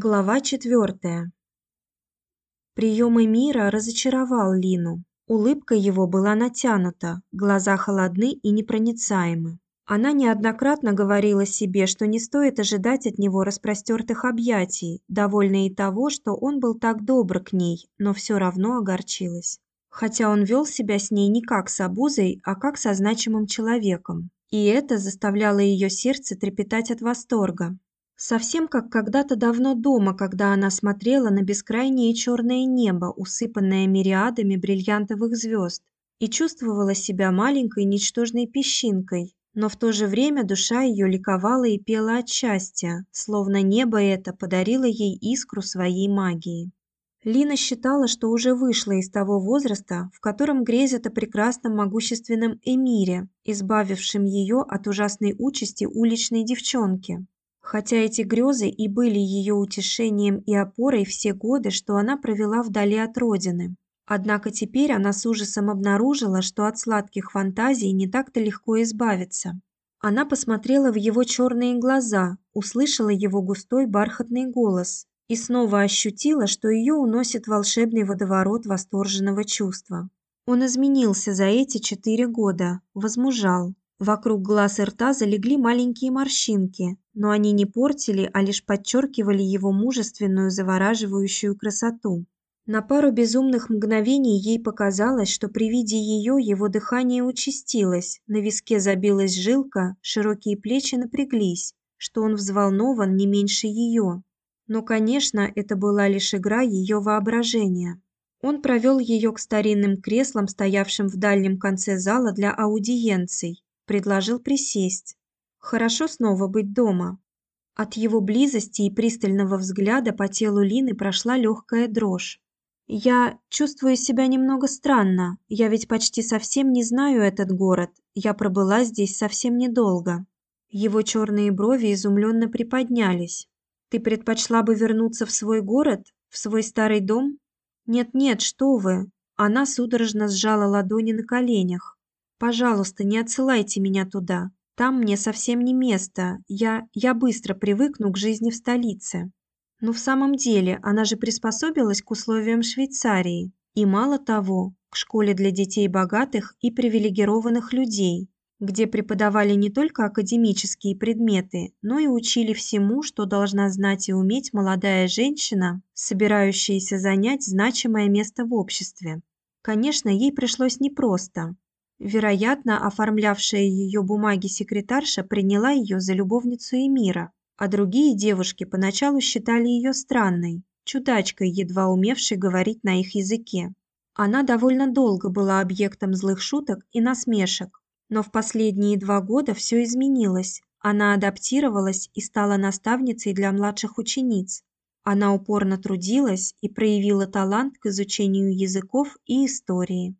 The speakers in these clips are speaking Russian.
Глава четвертая. Приемы мира разочаровал Лину. Улыбка его была натянута, глаза холодны и непроницаемы. Она неоднократно говорила себе, что не стоит ожидать от него распростертых объятий, довольная и того, что он был так добр к ней, но все равно огорчилась. Хотя он вел себя с ней не как с обузой, а как со значимым человеком. И это заставляло ее сердце трепетать от восторга. Совсем как когда-то давно дома, когда она смотрела на бескрайнее черное небо, усыпанное мириадами бриллиантовых звезд, и чувствовала себя маленькой ничтожной песчинкой, но в то же время душа ее ликовала и пела от счастья, словно небо это подарило ей искру своей магии. Лина считала, что уже вышла из того возраста, в котором грезят о прекрасном могущественном эмире, избавившем ее от ужасной участи уличной девчонки. Хотя эти грезы и были ее утешением и опорой все годы, что она провела вдали от родины. Однако теперь она с ужасом обнаружила, что от сладких фантазий не так-то легко избавиться. Она посмотрела в его черные глаза, услышала его густой бархатный голос и снова ощутила, что ее уносит волшебный водоворот восторженного чувства. Он изменился за эти четыре года, возмужал, Вокруг глаз и рта залегли маленькие морщинки, но они не портили, а лишь подчеркивали его мужественную, завораживающую красоту. На пару безумных мгновений ей показалось, что при виде ее его дыхание участилось, на виске забилась жилка, широкие плечи напряглись, что он взволнован не меньше ее. Но, конечно, это была лишь игра ее воображения. Он провел ее к старинным креслам, стоявшим в дальнем конце зала для аудиенций, предложил присесть. Хорошо снова быть дома. От его близости и пристального взгляда по телу Лины прошла легкая дрожь. Я чувствую себя немного странно. Я ведь почти совсем не знаю этот город. Я пробыла здесь совсем недолго. Его черные брови изумленно приподнялись. Ты предпочла бы вернуться в свой город, в свой старый дом? Нет-нет, что вы? Она судорожно сжала ладони на коленях. Пожалуйста, не отсылайте меня туда. Там мне совсем не место. Я я быстро привыкну к жизни в столице. Но в самом деле, она же приспособилась к условиям Швейцарии. И мало того, к школе для детей богатых и привилегированных людей, где преподавали не только академические предметы, но и учили всему, что должна знать и уметь молодая женщина, собирающаяся занять значимое место в обществе. Конечно, ей пришлось непросто. Вероятно, оформлявшая ее бумаги секретарша приняла ее за любовницу Эмира, а другие девушки поначалу считали ее странной, чудачкой, едва умевшей говорить на их языке. Она довольно долго была объектом злых шуток и насмешек, но в последние два года все изменилось. Она адаптировалась и стала наставницей для младших учениц. Она упорно трудилась и проявила талант к изучению языков и истории.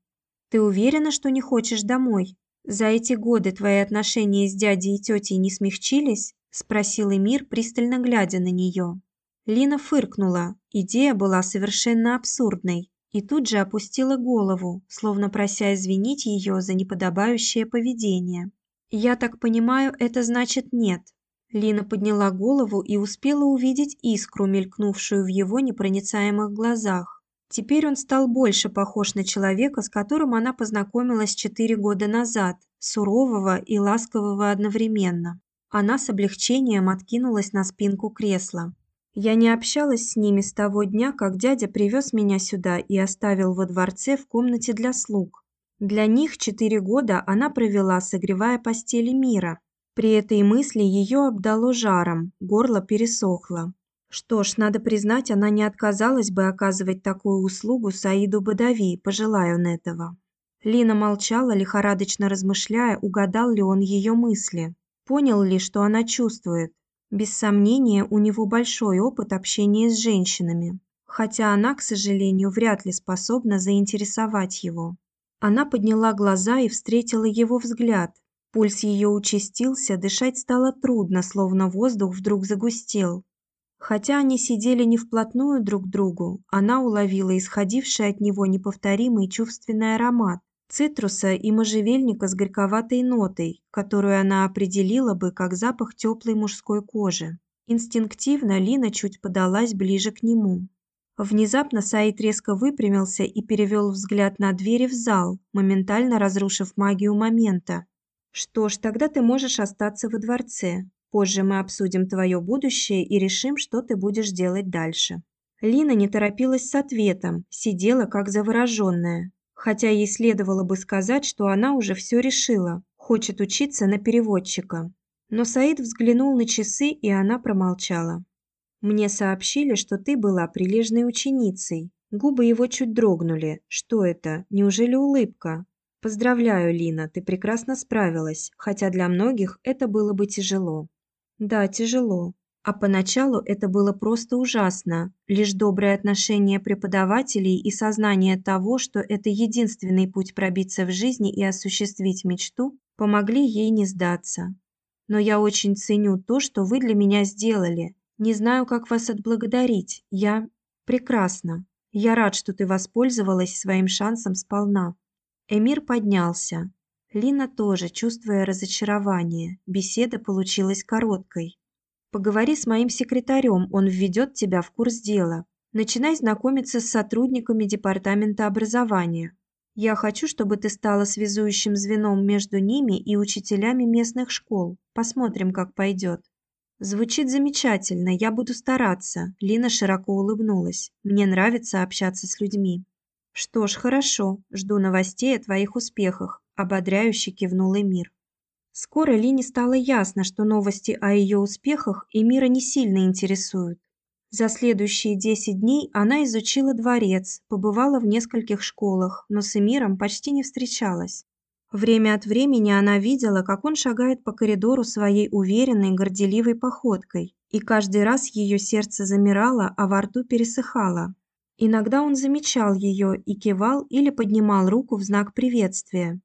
Ты уверена, что не хочешь домой? За эти годы твои отношения с дядей и тетей не смягчились? спросил Эмир, пристально глядя на нее. Лина фыркнула. Идея была совершенно абсурдной и тут же опустила голову, словно прося извинить ее за неподобающее поведение. Я так понимаю, это значит нет. Лина подняла голову и успела увидеть искру, мелькнувшую в его непроницаемых глазах. Теперь он стал больше похож на человека, с которым она познакомилась четыре года назад, сурового и ласкового одновременно. Она с облегчением откинулась на спинку кресла. Я не общалась с ними с того дня, как дядя привез меня сюда и оставил во дворце в комнате для слуг. Для них четыре года она провела, согревая постели мира. При этой мысли ее обдало жаром, горло пересохло. Что ж, надо признать, она не отказалась бы оказывать такую услугу Саиду Бадави, пожелая он этого. Лина молчала, лихорадочно размышляя, угадал ли он ее мысли, понял ли, что она чувствует. Без сомнения, у него большой опыт общения с женщинами, хотя она, к сожалению, вряд ли способна заинтересовать его. Она подняла глаза и встретила его взгляд. Пульс ее участился, дышать стало трудно, словно воздух вдруг загустел. Хотя они сидели не вплотную друг к другу, она уловила исходивший от него неповторимый чувственный аромат цитруса и можжевельника с горьковатой нотой, которую она определила бы как запах теплой мужской кожи. Инстинктивно Лина чуть подалась ближе к нему. Внезапно Саид резко выпрямился и перевел взгляд на двери в зал, моментально разрушив магию момента. Что ж, тогда ты можешь остаться во дворце. Позже мы обсудим твое будущее и решим, что ты будешь делать дальше. Лина не торопилась с ответом, сидела как завороженная, хотя ей следовало бы сказать, что она уже все решила, хочет учиться на переводчика. Но Саид взглянул на часы, и она промолчала. Мне сообщили, что ты была прилежной ученицей. Губы его чуть дрогнули. Что это? Неужели улыбка? Поздравляю, Лина, ты прекрасно справилась, хотя для многих это было бы тяжело. Да, тяжело. А поначалу это было просто ужасно. Лишь доброе отношение преподавателей и сознание того, что это единственный путь пробиться в жизни и осуществить мечту, помогли ей не сдаться. Но я очень ценю то, что вы для меня сделали. Не знаю, как вас отблагодарить. Я прекрасно. Я рад, что ты воспользовалась своим шансом сполна. Эмир поднялся. Лина тоже, чувствуя разочарование. Беседа получилась короткой. Поговори с моим секретарем, он введет тебя в курс дела. Начинай знакомиться с сотрудниками департамента образования. Я хочу, чтобы ты стала связующим звеном между ними и учителями местных школ. Посмотрим, как пойдет. Звучит замечательно, я буду стараться. Лина широко улыбнулась. Мне нравится общаться с людьми. Что ж, хорошо. Жду новостей о твоих успехах, ободряюще кивнул Эмир. Скоро Лине стало ясно, что новости о ее успехах Эмира не сильно интересуют. За следующие 10 дней она изучила дворец, побывала в нескольких школах, но с Эмиром почти не встречалась. Время от времени она видела, как он шагает по коридору своей уверенной, горделивой походкой, и каждый раз ее сердце замирало, а во рту пересыхало. Иногда он замечал ее и кивал или поднимал руку в знак приветствия.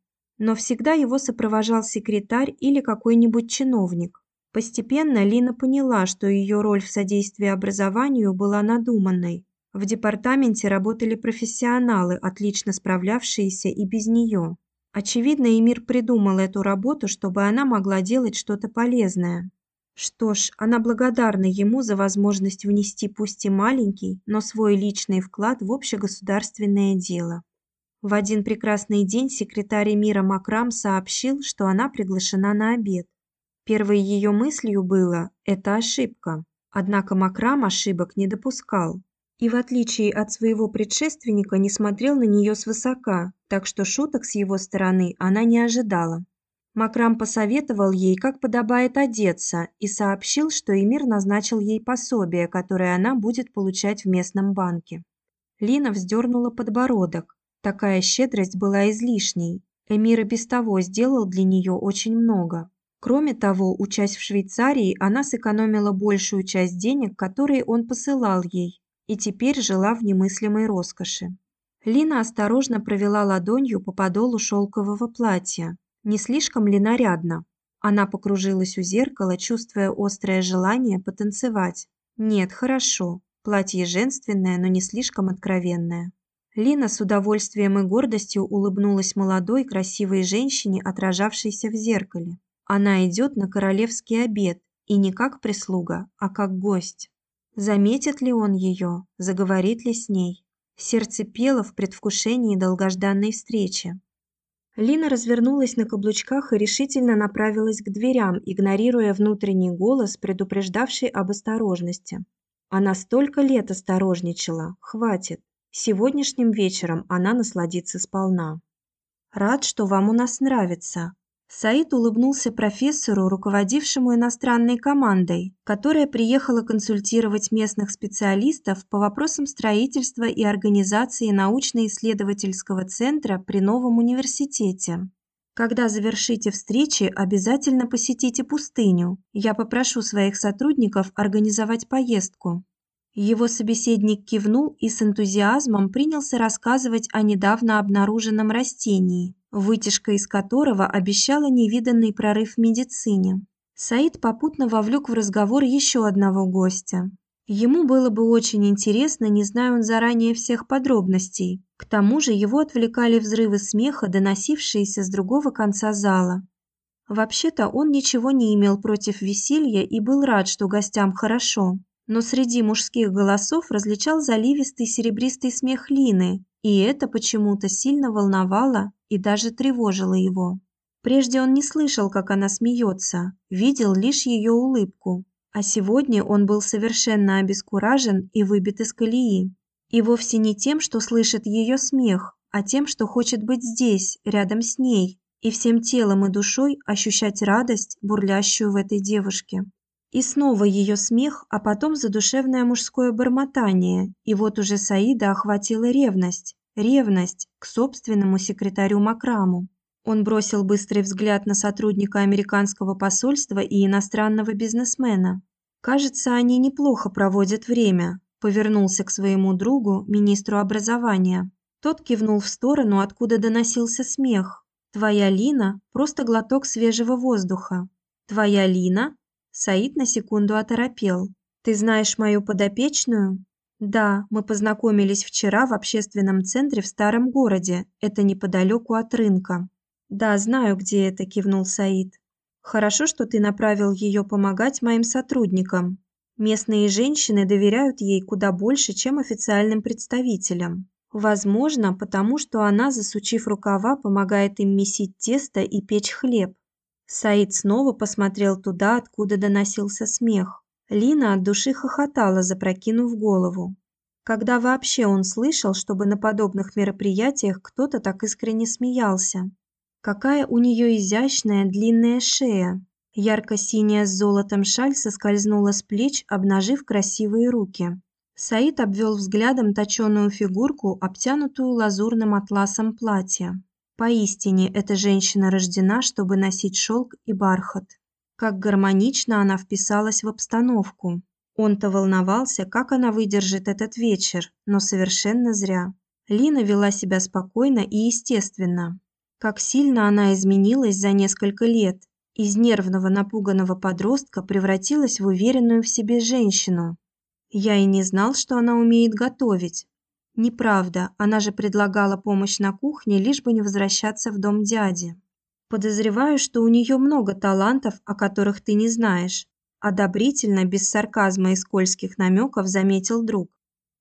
Но всегда его сопровождал секретарь или какой-нибудь чиновник. Постепенно Лина поняла, что ее роль в содействии образованию была надуманной. В департаменте работали профессионалы, отлично справлявшиеся и без нее. Очевидно, Эмир придумал эту работу, чтобы она могла делать что-то полезное. Что ж, она благодарна ему за возможность внести пусть и маленький, но свой личный вклад в общегосударственное дело. В один прекрасный день секретарь мира Макрам сообщил, что она приглашена на обед. Первой ее мыслью было это ошибка. Однако Макрам ошибок не допускал и в отличие от своего предшественника не смотрел на нее свысока, так что шуток с его стороны она не ожидала. Макрам посоветовал ей, как подобает одеться, и сообщил, что Эмир назначил ей пособие, которое она будет получать в местном банке. Лина вздернула подбородок. Такая щедрость была излишней. Эмир и без того сделал для нее очень много. Кроме того, учась в Швейцарии, она сэкономила большую часть денег, которые он посылал ей, и теперь жила в немыслимой роскоши. Лина осторожно провела ладонью по подолу шелкового платья, не слишком ли нарядно? Она покружилась у зеркала, чувствуя острое желание потанцевать. Нет, хорошо. Платье женственное, но не слишком откровенное. Лина с удовольствием и гордостью улыбнулась молодой красивой женщине, отражавшейся в зеркале. Она идет на королевский обед, и не как прислуга, а как гость. Заметит ли он ее, заговорит ли с ней? Сердце пело в предвкушении долгожданной встречи. Лина развернулась на каблучках и решительно направилась к дверям, игнорируя внутренний голос, предупреждавший об осторожности. Она столько лет осторожничала, хватит. Сегодняшним вечером она насладится сполна. Рад, что вам у нас нравится, Саид улыбнулся профессору, руководившему иностранной командой, которая приехала консультировать местных специалистов по вопросам строительства и организации научно-исследовательского центра при новом университете. Когда завершите встречи, обязательно посетите пустыню. Я попрошу своих сотрудников организовать поездку. Его собеседник кивнул и с энтузиазмом принялся рассказывать о недавно обнаруженном растении вытяжка из которого обещала невиданный прорыв в медицине. Саид попутно вовлек в разговор еще одного гостя. Ему было бы очень интересно, не зная он заранее всех подробностей. К тому же его отвлекали взрывы смеха, доносившиеся с другого конца зала. Вообще-то он ничего не имел против веселья и был рад, что гостям хорошо. Но среди мужских голосов различал заливистый серебристый смех Лины, и это почему-то сильно волновало и даже тревожило его. Прежде он не слышал, как она смеется, видел лишь ее улыбку. А сегодня он был совершенно обескуражен и выбит из колеи. И вовсе не тем, что слышит ее смех, а тем, что хочет быть здесь, рядом с ней, и всем телом и душой ощущать радость, бурлящую в этой девушке. И снова ее смех, а потом задушевное мужское бормотание, и вот уже Саида охватила ревность, ревность к собственному секретарю Макраму. Он бросил быстрый взгляд на сотрудника американского посольства и иностранного бизнесмена. Кажется, они неплохо проводят время, повернулся к своему другу, министру образования. Тот кивнул в сторону, откуда доносился смех. Твоя Лина просто глоток свежего воздуха. Твоя Лина? Саид на секунду оторопел. Ты знаешь мою подопечную? Да, мы познакомились вчера в общественном центре в старом городе. Это неподалеку от рынка. Да, знаю, где это, кивнул Саид. Хорошо, что ты направил ее помогать моим сотрудникам. Местные женщины доверяют ей куда больше, чем официальным представителям. Возможно, потому что она, засучив рукава, помогает им месить тесто и печь хлеб. Саид снова посмотрел туда, откуда доносился смех. Лина от души хохотала, запрокинув голову. Когда вообще он слышал, чтобы на подобных мероприятиях кто-то так искренне смеялся? Какая у нее изящная длинная шея. Ярко-синяя с золотом шаль соскользнула с плеч, обнажив красивые руки. Саид обвел взглядом точёную фигурку, обтянутую лазурным атласом платья. Поистине, эта женщина рождена, чтобы носить шелк и бархат. Как гармонично она вписалась в обстановку. Он-то волновался, как она выдержит этот вечер, но совершенно зря. Лина вела себя спокойно и естественно. Как сильно она изменилась за несколько лет. Из нервного, напуганного подростка превратилась в уверенную в себе женщину. Я и не знал, что она умеет готовить, Неправда, она же предлагала помощь на кухне, лишь бы не возвращаться в дом дяди. Подозреваю, что у нее много талантов, о которых ты не знаешь, одобрительно, без сарказма и скользких намеков заметил друг.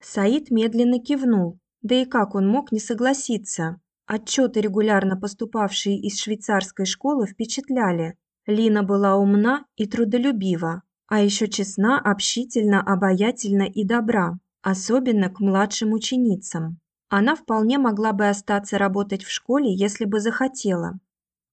Саид медленно кивнул. Да и как он мог не согласиться? Отчеты, регулярно поступавшие из швейцарской школы, впечатляли. Лина была умна и трудолюбива, а еще честна, общительна, обаятельна и добра особенно к младшим ученицам. Она вполне могла бы остаться работать в школе, если бы захотела.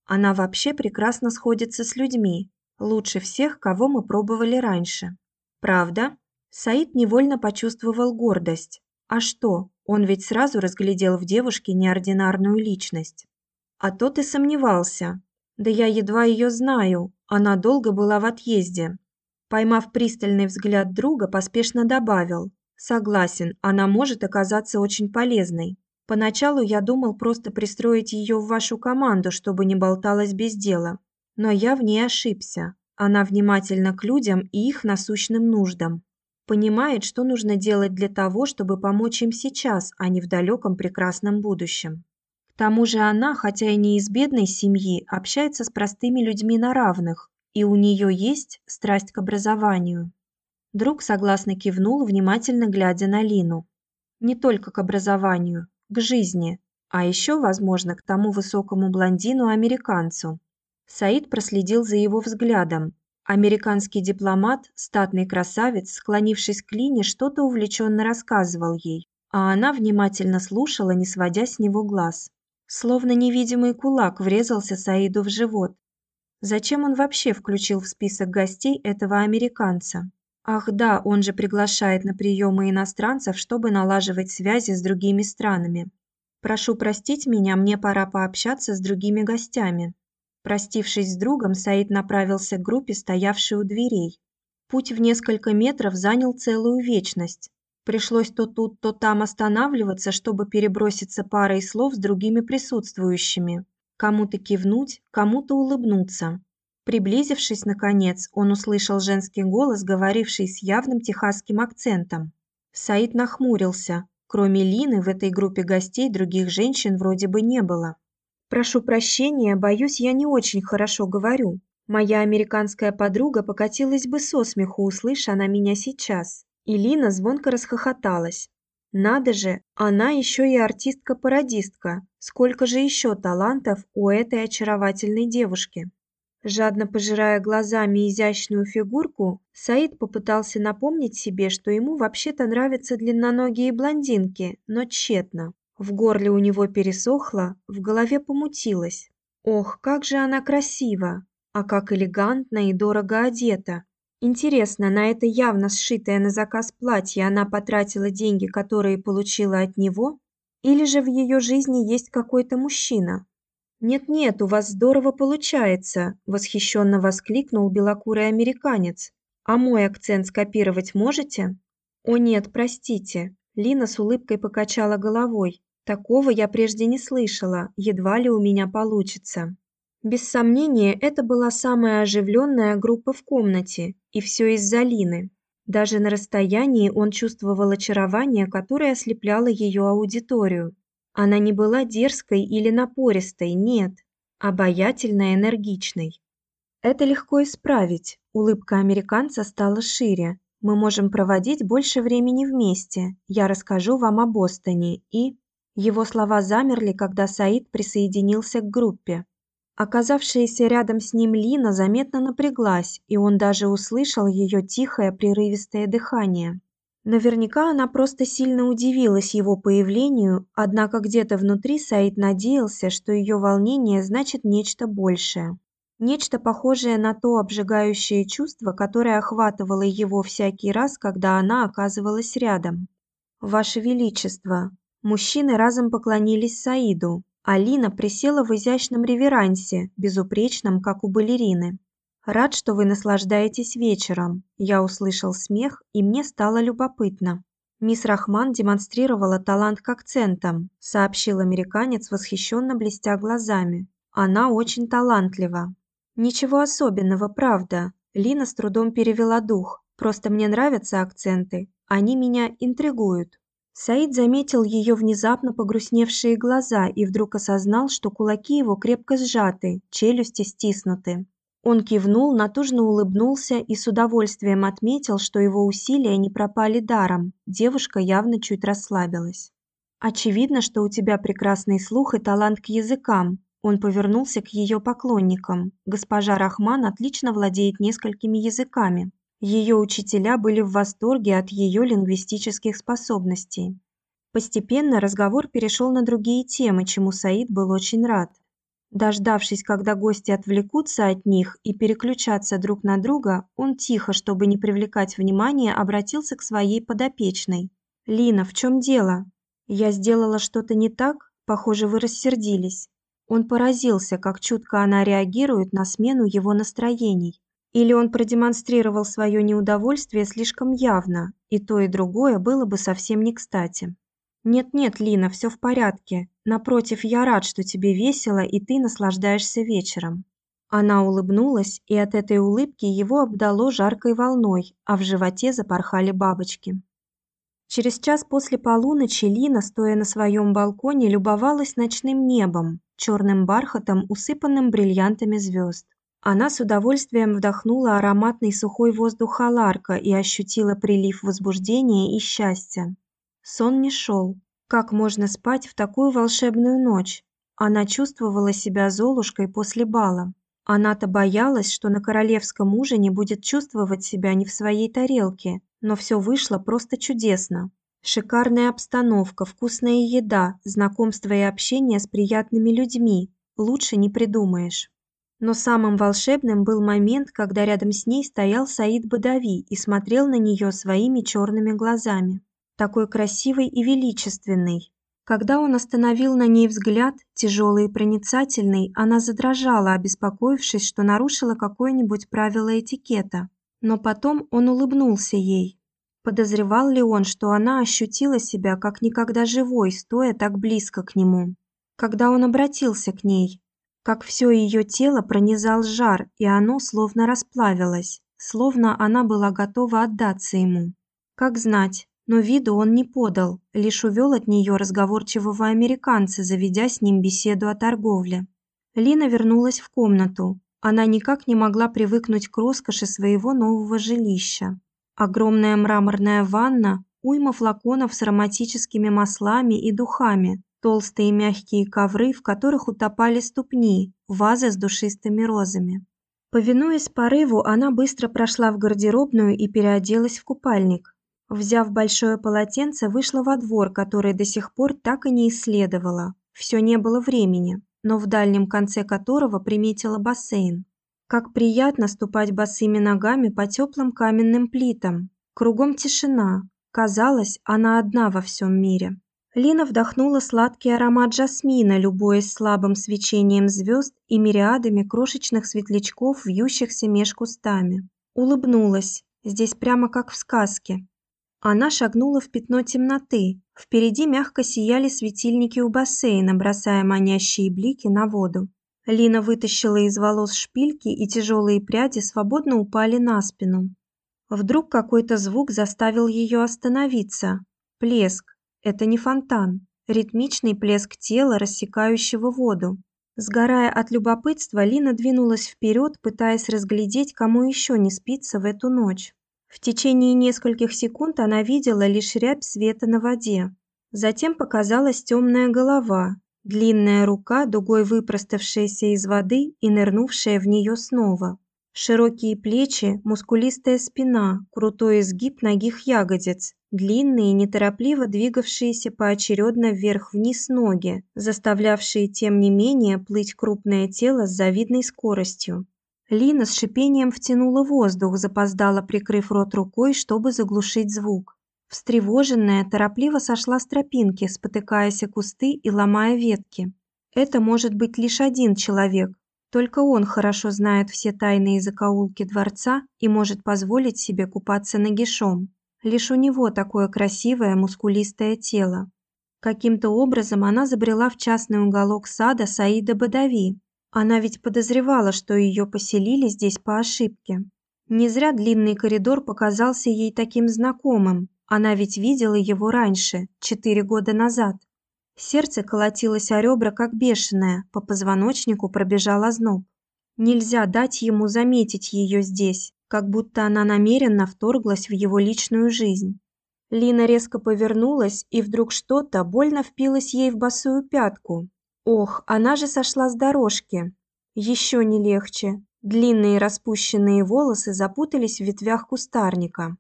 Она вообще прекрасно сходится с людьми, лучше всех, кого мы пробовали раньше. Правда? Саид невольно почувствовал гордость. А что? Он ведь сразу разглядел в девушке неординарную личность. А то ты сомневался. Да я едва ее знаю. Она долго была в отъезде. Поймав пристальный взгляд друга, поспешно добавил: Согласен, она может оказаться очень полезной. Поначалу я думал просто пристроить ее в вашу команду, чтобы не болталась без дела. Но я в ней ошибся. Она внимательна к людям и их насущным нуждам. Понимает, что нужно делать для того, чтобы помочь им сейчас, а не в далеком прекрасном будущем. К тому же она, хотя и не из бедной семьи, общается с простыми людьми на равных, и у нее есть страсть к образованию. Друг согласно кивнул, внимательно глядя на Лину. Не только к образованию, к жизни, а еще, возможно, к тому высокому блондину-американцу. Саид проследил за его взглядом. Американский дипломат, статный красавец, склонившись к Лине, что-то увлеченно рассказывал ей, а она внимательно слушала, не сводя с него глаз. Словно невидимый кулак врезался Саиду в живот. Зачем он вообще включил в список гостей этого американца? Ах да, он же приглашает на приемы иностранцев, чтобы налаживать связи с другими странами. Прошу простить меня, мне пора пообщаться с другими гостями. Простившись с другом, Саид направился к группе, стоявшей у дверей. Путь в несколько метров занял целую вечность. Пришлось то тут, то там останавливаться, чтобы переброситься парой слов с другими присутствующими. Кому-то кивнуть, кому-то улыбнуться. Приблизившись наконец, он услышал женский голос, говоривший с явным техасским акцентом. Саид нахмурился. Кроме Лины в этой группе гостей других женщин вроде бы не было. Прошу прощения, боюсь, я не очень хорошо говорю. Моя американская подруга покатилась бы со смеху, услыша она меня сейчас. И Лина звонко расхохоталась. Надо же, она еще и артистка-пародистка. Сколько же еще талантов у этой очаровательной девушки. Жадно пожирая глазами изящную фигурку, Саид попытался напомнить себе, что ему вообще-то нравятся длинноногие блондинки, но тщетно. В горле у него пересохло, в голове помутилось. Ох, как же она красива, а как элегантно и дорого одета. Интересно, на это явно сшитое на заказ платье она потратила деньги, которые получила от него, или же в ее жизни есть какой-то мужчина? Нет-нет, у вас здорово получается, восхищенно воскликнул белокурый американец. А мой акцент скопировать можете? О нет, простите. Лина с улыбкой покачала головой. Такого я прежде не слышала, едва ли у меня получится. Без сомнения, это была самая оживленная группа в комнате, и все из-за Лины. Даже на расстоянии он чувствовал очарование, которое ослепляло ее аудиторию. Она не была дерзкой или напористой, нет, обаятельной, энергичной. Это легко исправить. Улыбка американца стала шире. Мы можем проводить больше времени вместе. Я расскажу вам о Бостоне и Его слова замерли, когда Саид присоединился к группе. Оказавшаяся рядом с ним Лина заметно напряглась, и он даже услышал ее тихое прерывистое дыхание. Наверняка она просто сильно удивилась его появлению, однако где-то внутри Саид надеялся, что ее волнение значит нечто большее. Нечто похожее на то обжигающее чувство, которое охватывало его всякий раз, когда она оказывалась рядом. Ваше величество, мужчины разом поклонились Саиду. Алина присела в изящном реверансе, безупречном, как у балерины. Рад, что вы наслаждаетесь вечером. Я услышал смех, и мне стало любопытно. Мисс Рахман демонстрировала талант к акцентам, сообщил американец, восхищенно блестя глазами. Она очень талантлива. Ничего особенного, правда. Лина с трудом перевела дух. Просто мне нравятся акценты. Они меня интригуют. Саид заметил ее внезапно погрустневшие глаза и вдруг осознал, что кулаки его крепко сжаты, челюсти стиснуты. Он кивнул, натужно улыбнулся и с удовольствием отметил, что его усилия не пропали даром. Девушка явно чуть расслабилась. Очевидно, что у тебя прекрасный слух и талант к языкам. Он повернулся к ее поклонникам. Госпожа Рахман отлично владеет несколькими языками. Ее учителя были в восторге от ее лингвистических способностей. Постепенно разговор перешел на другие темы, чему Саид был очень рад. Дождавшись, когда гости отвлекутся от них и переключатся друг на друга, он тихо, чтобы не привлекать внимания, обратился к своей подопечной. Лина, в чем дело? Я сделала что-то не так? Похоже, вы рассердились. Он поразился, как чутко она реагирует на смену его настроений. Или он продемонстрировал свое неудовольствие слишком явно, и то и другое было бы совсем не кстати. Нет-нет, Лина, все в порядке. Напротив, я рад, что тебе весело и ты наслаждаешься вечером. Она улыбнулась, и от этой улыбки его обдало жаркой волной, а в животе запорхали бабочки. Через час после полуночи Лина, стоя на своем балконе, любовалась ночным небом, черным бархатом, усыпанным бриллиантами звезд. Она с удовольствием вдохнула ароматный сухой воздух Халарка и ощутила прилив возбуждения и счастья. Сон не шел. Как можно спать в такую волшебную ночь? Она чувствовала себя Золушкой после бала. Она-то боялась, что на королевском ужине будет чувствовать себя не в своей тарелке, но все вышло просто чудесно. Шикарная обстановка, вкусная еда, знакомство и общение с приятными людьми. Лучше не придумаешь. Но самым волшебным был момент, когда рядом с ней стоял Саид Бадави и смотрел на нее своими черными глазами такой красивый и величественный. Когда он остановил на ней взгляд, тяжелый и проницательный, она задрожала, обеспокоившись, что нарушила какое-нибудь правило этикета. Но потом он улыбнулся ей. Подозревал ли он, что она ощутила себя как никогда живой, стоя так близко к нему? Когда он обратился к ней, как все ее тело пронизал жар, и оно словно расплавилось, словно она была готова отдаться ему. Как знать, но виду он не подал, лишь увел от нее разговорчивого американца, заведя с ним беседу о торговле. Лина вернулась в комнату. Она никак не могла привыкнуть к роскоши своего нового жилища. Огромная мраморная ванна, уйма флаконов с ароматическими маслами и духами, толстые мягкие ковры, в которых утопали ступни, вазы с душистыми розами. Повинуясь порыву, она быстро прошла в гардеробную и переоделась в купальник. Взяв большое полотенце, вышла во двор, который до сих пор так и не исследовала. Все не было времени но в дальнем конце которого приметила бассейн. Как приятно ступать босыми ногами по теплым каменным плитам. Кругом тишина. Казалось, она одна во всем мире. Лина вдохнула сладкий аромат жасмина, любуясь слабым свечением звезд и мириадами крошечных светлячков, вьющихся меж кустами. Улыбнулась. Здесь прямо как в сказке. Она шагнула в пятно темноты. Впереди мягко сияли светильники у бассейна, бросая манящие блики на воду. Лина вытащила из волос шпильки, и тяжелые пряди свободно упали на спину. Вдруг какой-то звук заставил ее остановиться. Плеск. Это не фонтан. Ритмичный плеск тела, рассекающего воду. Сгорая от любопытства, Лина двинулась вперед, пытаясь разглядеть, кому еще не спится в эту ночь. В течение нескольких секунд она видела лишь рябь света на воде. Затем показалась темная голова, длинная рука, дугой выпроставшаяся из воды и нырнувшая в нее снова. Широкие плечи, мускулистая спина, крутой изгиб ногих ягодиц, длинные, неторопливо двигавшиеся поочередно вверх-вниз ноги, заставлявшие тем не менее плыть крупное тело с завидной скоростью. Лина с шипением втянула воздух, запоздала, прикрыв рот рукой, чтобы заглушить звук. Встревоженная, торопливо сошла с тропинки, спотыкаясь о кусты и ломая ветки. Это может быть лишь один человек. Только он хорошо знает все тайные закоулки дворца и может позволить себе купаться нагишом. Лишь у него такое красивое, мускулистое тело. Каким-то образом она забрела в частный уголок сада Саида Бадави, она ведь подозревала, что ее поселили здесь по ошибке. Не зря длинный коридор показался ей таким знакомым. Она ведь видела его раньше, четыре года назад. Сердце колотилось о ребра как бешеное, по позвоночнику пробежал озноб. Нельзя дать ему заметить ее здесь, как будто она намеренно вторглась в его личную жизнь. Лина резко повернулась, и вдруг что-то больно впилось ей в босую пятку. Ох, она же сошла с дорожки. Еще не легче. Длинные распущенные волосы запутались в ветвях кустарника.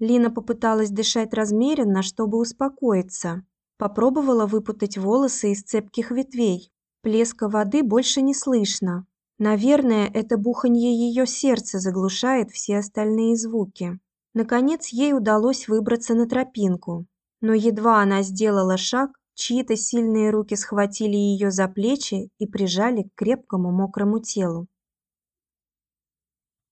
Лина попыталась дышать размеренно, чтобы успокоиться. Попробовала выпутать волосы из цепких ветвей. Плеска воды больше не слышно. Наверное, это буханье ее сердца заглушает все остальные звуки. Наконец ей удалось выбраться на тропинку. Но едва она сделала шаг, Чьи-то сильные руки схватили ее за плечи и прижали к крепкому мокрому телу.